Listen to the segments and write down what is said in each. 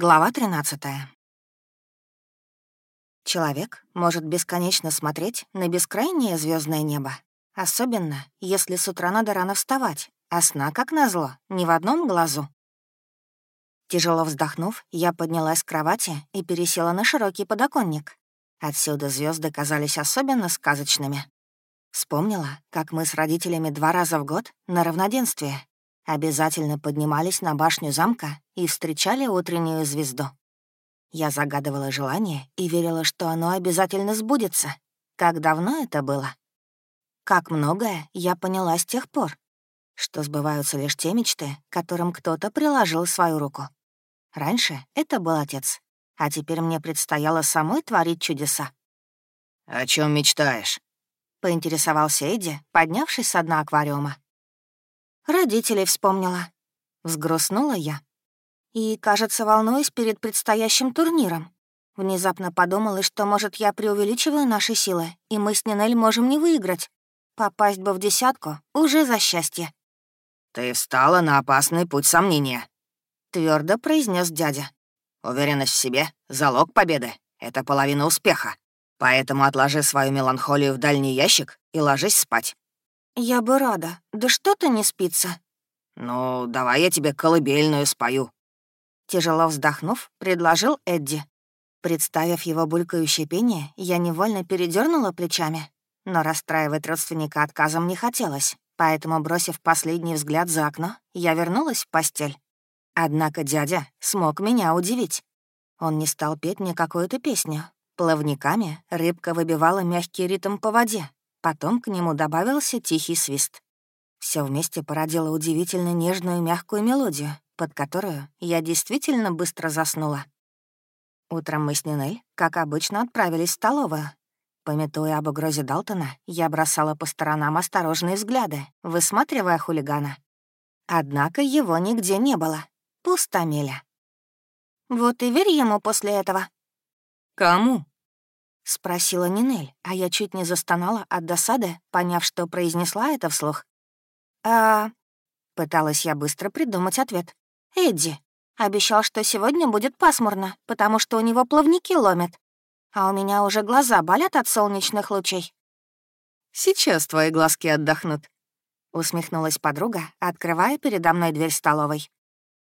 Глава 13. Человек может бесконечно смотреть на бескрайнее звездное небо, особенно если с утра надо рано вставать, а сна, как назло, ни в одном глазу. Тяжело вздохнув, я поднялась с кровати и пересела на широкий подоконник. Отсюда звезды казались особенно сказочными. Вспомнила, как мы с родителями два раза в год на равноденствие обязательно поднимались на башню замка и встречали утреннюю звезду. Я загадывала желание и верила, что оно обязательно сбудется. Как давно это было? Как многое я поняла с тех пор, что сбываются лишь те мечты, которым кто-то приложил свою руку. Раньше это был отец, а теперь мне предстояло самой творить чудеса. «О чем мечтаешь?» — поинтересовался Эдди, поднявшись с дна аквариума. Родителей вспомнила. Взгрустнула я. И, кажется, волнуюсь перед предстоящим турниром. Внезапно подумала, что, может, я преувеличиваю наши силы, и мы с Нинель можем не выиграть. Попасть бы в десятку уже за счастье. «Ты встала на опасный путь сомнения», — твердо произнес дядя. «Уверенность в себе — залог победы. Это половина успеха. Поэтому отложи свою меланхолию в дальний ящик и ложись спать. «Я бы рада. Да что-то не спится». «Ну, давай я тебе колыбельную спою». Тяжело вздохнув, предложил Эдди. Представив его булькающее пение, я невольно передернула плечами. Но расстраивать родственника отказом не хотелось, поэтому, бросив последний взгляд за окно, я вернулась в постель. Однако дядя смог меня удивить. Он не стал петь мне какую-то песню. Плавниками рыбка выбивала мягкий ритм по воде, Потом к нему добавился тихий свист. Все вместе породило удивительно нежную мягкую мелодию, под которую я действительно быстро заснула. Утром мы с Нинель, как обычно, отправились в столовую. Пометуя об угрозе Далтона, я бросала по сторонам осторожные взгляды, высматривая хулигана. Однако его нигде не было. Пустомеля. Вот и верь ему после этого. «Кому?» — спросила Нинель, а я чуть не застонала от досады, поняв, что произнесла это вслух. «А...» — пыталась я быстро придумать ответ. «Эдди. Обещал, что сегодня будет пасмурно, потому что у него плавники ломят. А у меня уже глаза болят от солнечных лучей». «Сейчас твои глазки отдохнут», — усмехнулась подруга, открывая передо мной дверь столовой.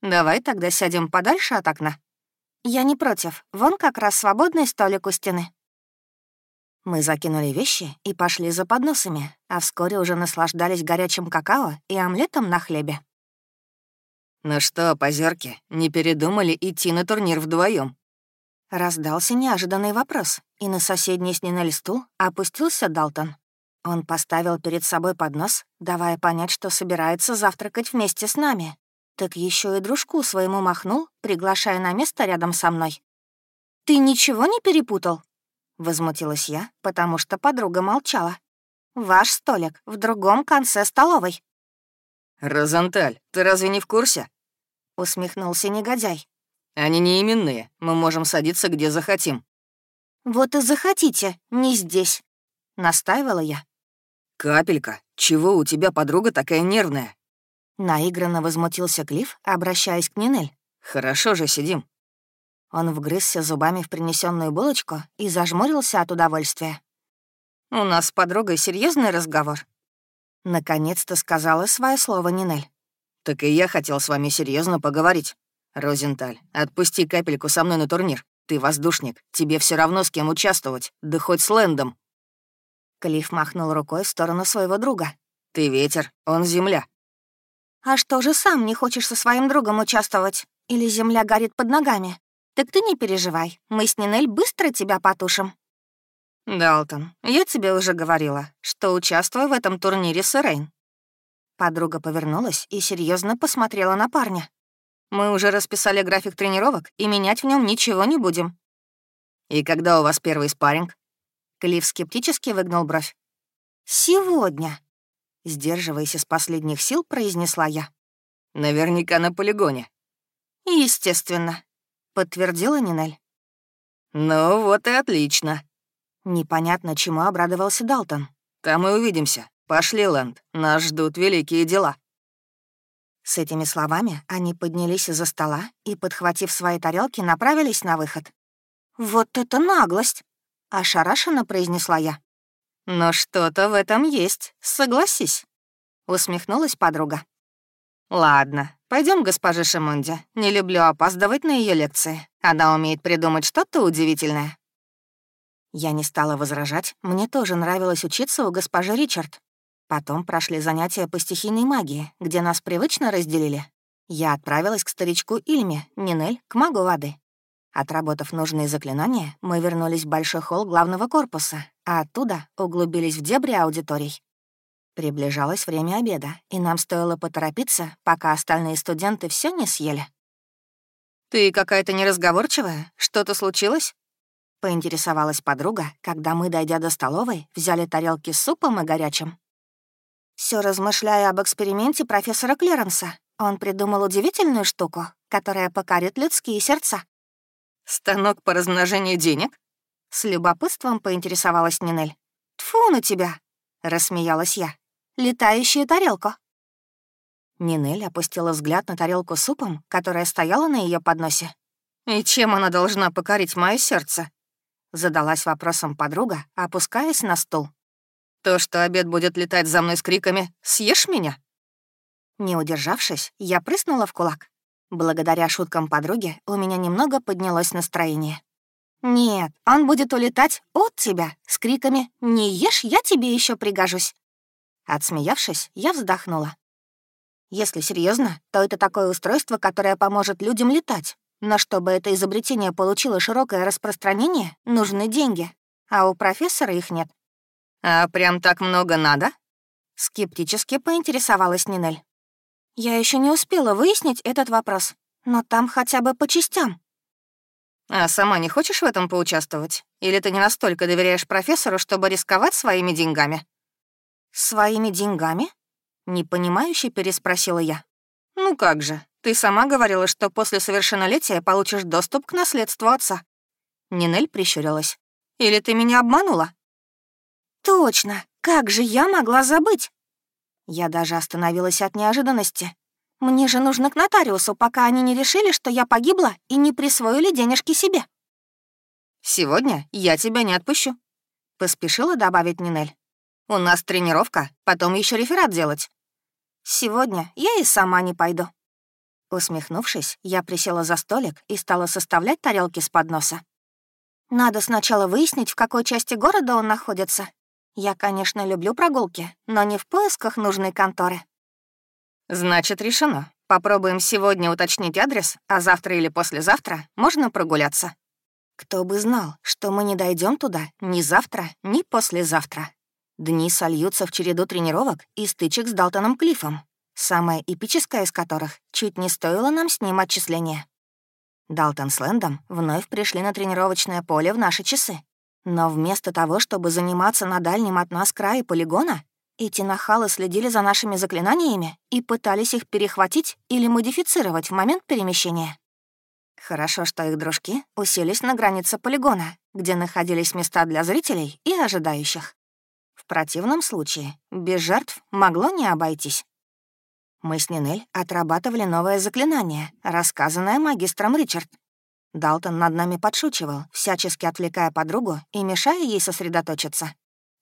«Давай тогда сядем подальше от окна». «Я не против. Вон как раз свободный столик у стены». Мы закинули вещи и пошли за подносами, а вскоре уже наслаждались горячим какао и омлетом на хлебе. «Ну что, позерки, не передумали идти на турнир вдвоем? Раздался неожиданный вопрос, и на соседний с Нинель стул опустился Далтон. Он поставил перед собой поднос, давая понять, что собирается завтракать вместе с нами. Так еще и дружку своему махнул, приглашая на место рядом со мной. «Ты ничего не перепутал?» Возмутилась я, потому что подруга молчала. «Ваш столик в другом конце столовой». «Розанталь, ты разве не в курсе?» Усмехнулся негодяй. «Они не именные, мы можем садиться где захотим». «Вот и захотите, не здесь», — настаивала я. «Капелька, чего у тебя подруга такая нервная?» Наигранно возмутился Клифф, обращаясь к Нинель. «Хорошо же сидим. Он вгрызся зубами в принесенную булочку и зажмурился от удовольствия. «У нас с подругой серьезный разговор». Наконец-то сказала свое слово Нинель. «Так и я хотел с вами серьезно поговорить. Розенталь, отпусти капельку со мной на турнир. Ты воздушник, тебе все равно с кем участвовать, да хоть с Лэндом». Клифф махнул рукой в сторону своего друга. «Ты ветер, он земля». «А что же сам не хочешь со своим другом участвовать? Или земля горит под ногами?» Так ты не переживай, мы с Нинель быстро тебя потушим». «Далтон, я тебе уже говорила, что участвую в этом турнире с Ирейн». Подруга повернулась и серьезно посмотрела на парня. «Мы уже расписали график тренировок, и менять в нем ничего не будем». «И когда у вас первый спарринг?» Клифф скептически выгнул бровь. «Сегодня», — сдерживаясь из последних сил, произнесла я. «Наверняка на полигоне». «Естественно», — подтвердила Нинель. «Ну вот и отлично». Непонятно, чему обрадовался Далтон. «Там и увидимся. Пошли, Лэнд. Нас ждут великие дела». С этими словами они поднялись из-за стола и, подхватив свои тарелки, направились на выход. «Вот это наглость!» — ошарашенно произнесла я. «Но что-то в этом есть, согласись», — усмехнулась подруга. «Ладно, пойдем, госпожа Шимунди. Не люблю опаздывать на ее лекции. Она умеет придумать что-то удивительное». Я не стала возражать, мне тоже нравилось учиться у госпожи Ричард. Потом прошли занятия по стихийной магии, где нас привычно разделили. Я отправилась к старичку Ильме, Нинель, к магу воды. Отработав нужные заклинания, мы вернулись в большой холл главного корпуса, а оттуда углубились в дебри аудиторий. Приближалось время обеда, и нам стоило поторопиться, пока остальные студенты все не съели. «Ты какая-то неразговорчивая? Что-то случилось?» Поинтересовалась подруга, когда мы, дойдя до столовой, взяли тарелки с супом и горячим. Все размышляя об эксперименте профессора Клеренса, он придумал удивительную штуку, которая покорит людские сердца. «Станок по размножению денег?» С любопытством поинтересовалась Нинель. «Тьфу на тебя!» — рассмеялась я. «Летающую тарелку». Нинель опустила взгляд на тарелку с супом, которая стояла на ее подносе. «И чем она должна покорить мое сердце?» Задалась вопросом подруга, опускаясь на стул. «То, что обед будет летать за мной с криками «Съешь меня?» Не удержавшись, я прыснула в кулак. Благодаря шуткам подруги у меня немного поднялось настроение. «Нет, он будет улетать от тебя с криками «Не ешь, я тебе еще пригожусь». Отсмеявшись, я вздохнула. Если серьезно, то это такое устройство, которое поможет людям летать. Но чтобы это изобретение получило широкое распространение, нужны деньги, а у профессора их нет. «А прям так много надо?» Скептически поинтересовалась Нинель. Я еще не успела выяснить этот вопрос, но там хотя бы по частям. А сама не хочешь в этом поучаствовать? Или ты не настолько доверяешь профессору, чтобы рисковать своими деньгами? Своими деньгами? Непонимающе переспросила я. Ну как же, ты сама говорила, что после совершеннолетия получишь доступ к наследству отца. Нинель прищурилась. Или ты меня обманула? Точно, как же я могла забыть? Я даже остановилась от неожиданности. Мне же нужно к нотариусу, пока они не решили, что я погибла и не присвоили денежки себе. «Сегодня я тебя не отпущу», — поспешила добавить Нинель. «У нас тренировка, потом еще реферат делать». «Сегодня я и сама не пойду». Усмехнувшись, я присела за столик и стала составлять тарелки с подноса. Надо сначала выяснить, в какой части города он находится, я, конечно, люблю прогулки, но не в поисках нужной конторы. Значит, решено. Попробуем сегодня уточнить адрес, а завтра или послезавтра можно прогуляться. Кто бы знал, что мы не дойдем туда ни завтра, ни послезавтра. Дни сольются в череду тренировок и стычек с Далтоном Клиффом, самая эпическая из которых чуть не стоила нам с ним отчисления. Далтон с Лэндом вновь пришли на тренировочное поле в наши часы, но вместо того, чтобы заниматься на дальнем от нас крае полигона, эти нахалы следили за нашими заклинаниями и пытались их перехватить или модифицировать в момент перемещения. Хорошо, что их дружки уселись на границе полигона, где находились места для зрителей и ожидающих. В противном случае без жертв могло не обойтись. Мы с Нинель отрабатывали новое заклинание, рассказанное магистром Ричард, Далтон над нами подшучивал, всячески отвлекая подругу и мешая ей сосредоточиться.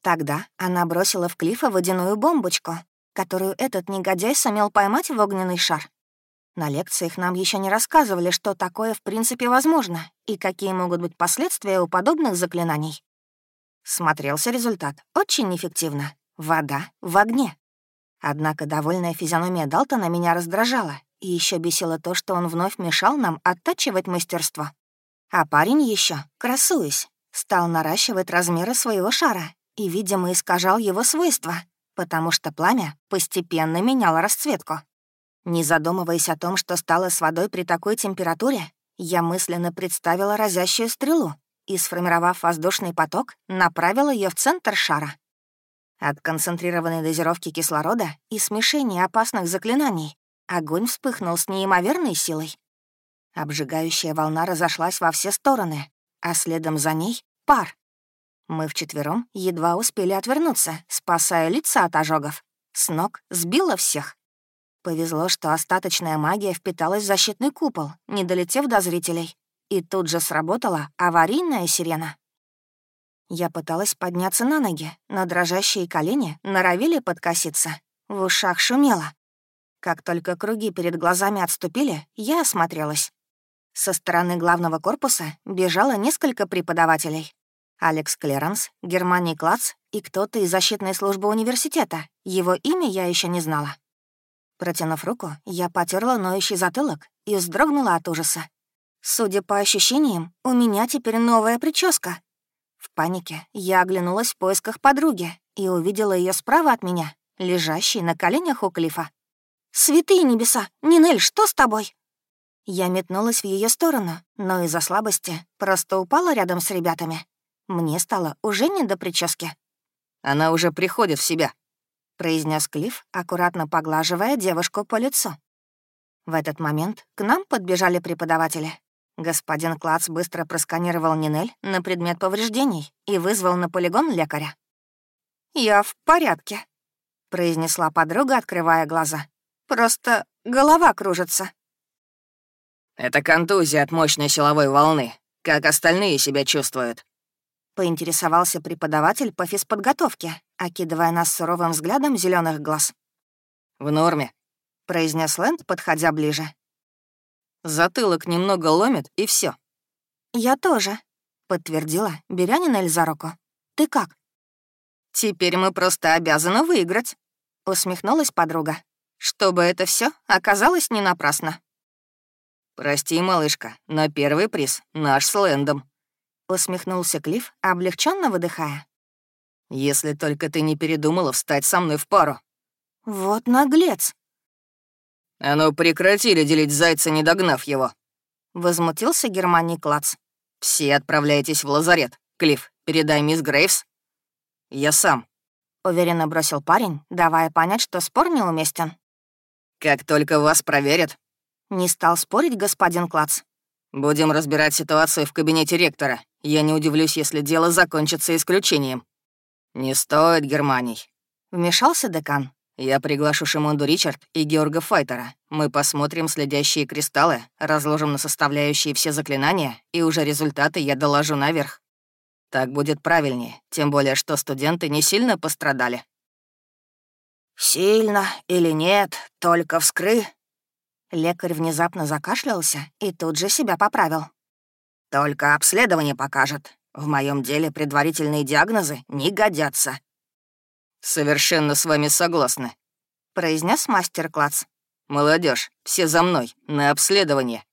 Тогда она бросила в Клифа водяную бомбочку, которую этот негодяй сумел поймать в огненный шар. На лекциях нам еще не рассказывали, что такое в принципе возможно и какие могут быть последствия у подобных заклинаний. Смотрелся результат очень эффективно. Вода в огне. Однако довольная физиономия Далтона меня раздражала, и еще бесило то, что он вновь мешал нам оттачивать мастерство. А парень еще, красуясь, стал наращивать размеры своего шара и, видимо, искажал его свойства, потому что пламя постепенно меняло расцветку. Не задумываясь о том, что стало с водой при такой температуре, я мысленно представила разящую стрелу и, сформировав воздушный поток, направила ее в центр шара. От концентрированной дозировки кислорода и смешения опасных заклинаний Огонь вспыхнул с неимоверной силой. Обжигающая волна разошлась во все стороны, а следом за ней — пар. Мы вчетвером едва успели отвернуться, спасая лица от ожогов. С ног сбило всех. Повезло, что остаточная магия впиталась в защитный купол, не долетев до зрителей. И тут же сработала аварийная сирена. Я пыталась подняться на ноги, но дрожащие колени норовили подкоситься. В ушах шумело. Как только круги перед глазами отступили, я осмотрелась. Со стороны главного корпуса бежало несколько преподавателей. Алекс Клеренс, Германий Клац и кто-то из защитной службы университета. Его имя я еще не знала. Протянув руку, я потерла ноющий затылок и вздрогнула от ужаса. Судя по ощущениям, у меня теперь новая прическа. В панике я оглянулась в поисках подруги и увидела ее справа от меня, лежащей на коленях у Клифа. «Святые небеса! Нинель, что с тобой?» Я метнулась в ее сторону, но из-за слабости просто упала рядом с ребятами. Мне стало уже не до прически. «Она уже приходит в себя», произнес Клифф, аккуратно поглаживая девушку по лицу. В этот момент к нам подбежали преподаватели. Господин Клац быстро просканировал Нинель на предмет повреждений и вызвал на полигон лекаря. «Я в порядке», — произнесла подруга, открывая глаза. «Просто голова кружится». «Это контузия от мощной силовой волны. Как остальные себя чувствуют?» Поинтересовался преподаватель по физподготовке, окидывая нас суровым взглядом зеленых глаз. «В норме», — произнес Лэнд, подходя ближе. «Затылок немного ломит, и все. «Я тоже», — подтвердила, беря Нинель за руку. «Ты как?» «Теперь мы просто обязаны выиграть», — усмехнулась подруга. «Чтобы это все оказалось не напрасно». «Прости, малышка, но первый приз наш с Лэндом», — усмехнулся Клифф, облегченно выдыхая. Если только ты не передумала встать со мной в пару. Вот наглец. А ну прекратили делить зайца, не догнав его. Возмутился Германий Клац. Все отправляйтесь в лазарет. Клифф, передай мисс Грейвс. Я сам. Уверенно бросил парень, давая понять, что спор неуместен. Как только вас проверят. Не стал спорить господин Клац. Будем разбирать ситуацию в кабинете ректора. Я не удивлюсь, если дело закончится исключением. «Не стоит, Германий», — вмешался декан. «Я приглашу Шимонду Ричард и Георга Файтера. Мы посмотрим следящие кристаллы, разложим на составляющие все заклинания, и уже результаты я доложу наверх. Так будет правильнее, тем более что студенты не сильно пострадали». «Сильно или нет, только вскры...» Лекарь внезапно закашлялся и тут же себя поправил. «Только обследование покажет. В моем деле предварительные диагнозы не годятся». «Совершенно с вами согласны», — произнес мастер Клац. Молодежь, все за мной, на обследование».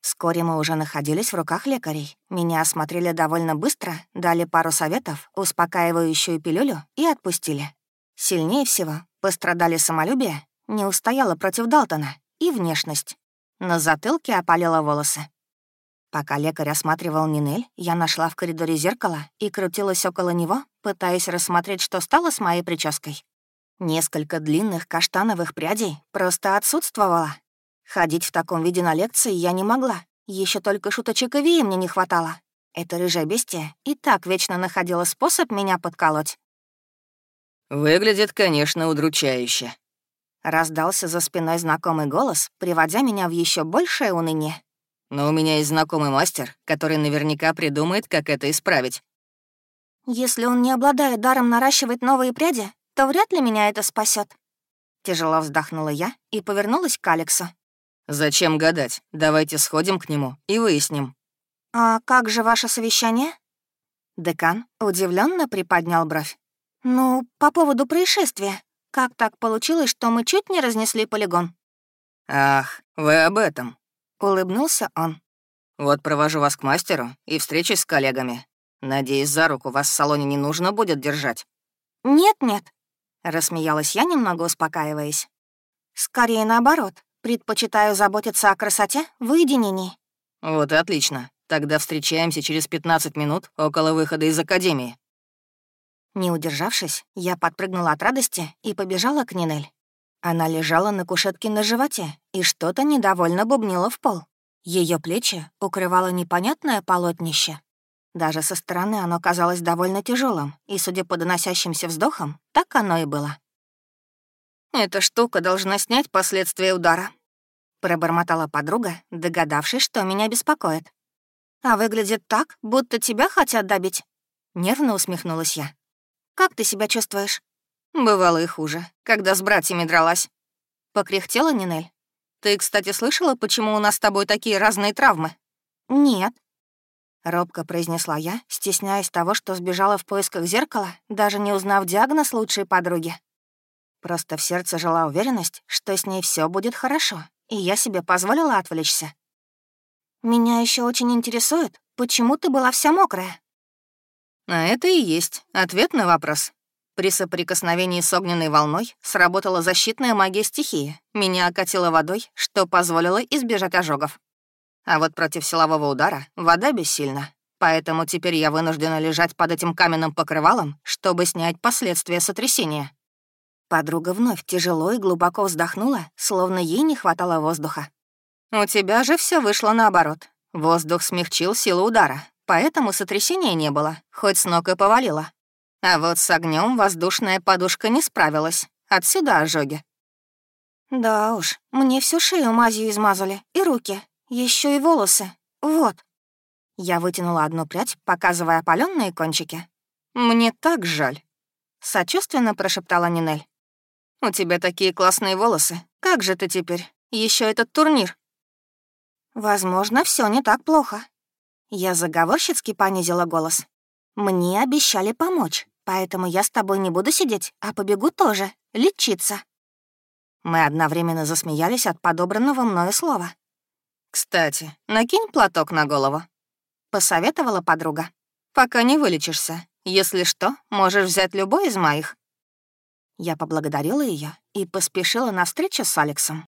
Вскоре мы уже находились в руках лекарей. Меня осмотрели довольно быстро, дали пару советов, успокаивающую пилюлю и отпустили. Сильнее всего пострадали самолюбие, не устояла против Далтона, и внешность. На затылке опалило волосы. Пока лекарь осматривал Нинель, я нашла в коридоре зеркало и крутилась около него, пытаясь рассмотреть, что стало с моей прической. Несколько длинных каштановых прядей просто отсутствовало. Ходить в таком виде на лекции я не могла. Еще только шуточек и веи мне не хватало. Это рыжая бестия и так вечно находила способ меня подколоть. «Выглядит, конечно, удручающе», — раздался за спиной знакомый голос, приводя меня в еще большее уныние. Но у меня есть знакомый мастер, который наверняка придумает, как это исправить. Если он не обладает даром наращивать новые пряди, то вряд ли меня это спасет. Тяжело вздохнула я и повернулась к Алексу. «Зачем гадать? Давайте сходим к нему и выясним». «А как же ваше совещание?» Декан удивленно приподнял бровь. «Ну, по поводу происшествия. Как так получилось, что мы чуть не разнесли полигон?» «Ах, вы об этом. Улыбнулся он. «Вот провожу вас к мастеру и встречусь с коллегами. Надеюсь, за руку вас в салоне не нужно будет держать». «Нет-нет», — рассмеялась я, немного успокаиваясь. «Скорее наоборот. Предпочитаю заботиться о красоте в уединении». «Вот и отлично. Тогда встречаемся через 15 минут около выхода из академии». Не удержавшись, я подпрыгнула от радости и побежала к Нинель. Она лежала на кушетке на животе и что-то недовольно бубнила в пол. Ее плечи укрывало непонятное полотнище. Даже со стороны оно казалось довольно тяжелым, и, судя по доносящимся вздохам, так оно и было. Эта штука должна снять последствия удара. Пробормотала подруга, догадавшись, что меня беспокоит. А выглядит так, будто тебя хотят добить. Нервно усмехнулась я. «Как ты себя чувствуешь?» «Бывало и хуже, когда с братьями дралась». Покряхтела Нинель. «Ты, кстати, слышала, почему у нас с тобой такие разные травмы?» «Нет», Робко произнесла я, стесняясь того, что сбежала в поисках зеркала, даже не узнав диагноз лучшей подруги. Просто в сердце жила уверенность, что с ней все будет хорошо, и я себе позволила отвлечься. «Меня еще очень интересует, почему ты была вся мокрая?» А это и есть ответ на вопрос. При соприкосновении с огненной волной сработала защитная магия стихии. Меня окатило водой, что позволило избежать ожогов. А вот против силового удара вода бессильна. Поэтому теперь я вынуждена лежать под этим каменным покрывалом, чтобы снять последствия сотрясения. Подруга вновь тяжело и глубоко вздохнула, словно ей не хватало воздуха. «У тебя же все вышло наоборот. Воздух смягчил силу удара, поэтому сотрясения не было, хоть с ног и повалило. А вот с огнем воздушная подушка не справилась. Отсюда ожоги. Да уж, мне всю шею мазью измазали, и руки, еще и волосы. Вот. Я вытянула одну прядь, показывая опаленные кончики. «Мне так жаль», — сочувственно прошептала Нинель. «У тебя такие классные волосы. Как же ты теперь? Еще этот турнир». «Возможно, все не так плохо». Я заговорщицки понизила голос. «Мне обещали помочь, поэтому я с тобой не буду сидеть, а побегу тоже, лечиться». Мы одновременно засмеялись от подобранного мною слова. «Кстати, накинь платок на голову», — посоветовала подруга. «Пока не вылечишься. Если что, можешь взять любой из моих». Я поблагодарила ее и поспешила на встречу с Алексом.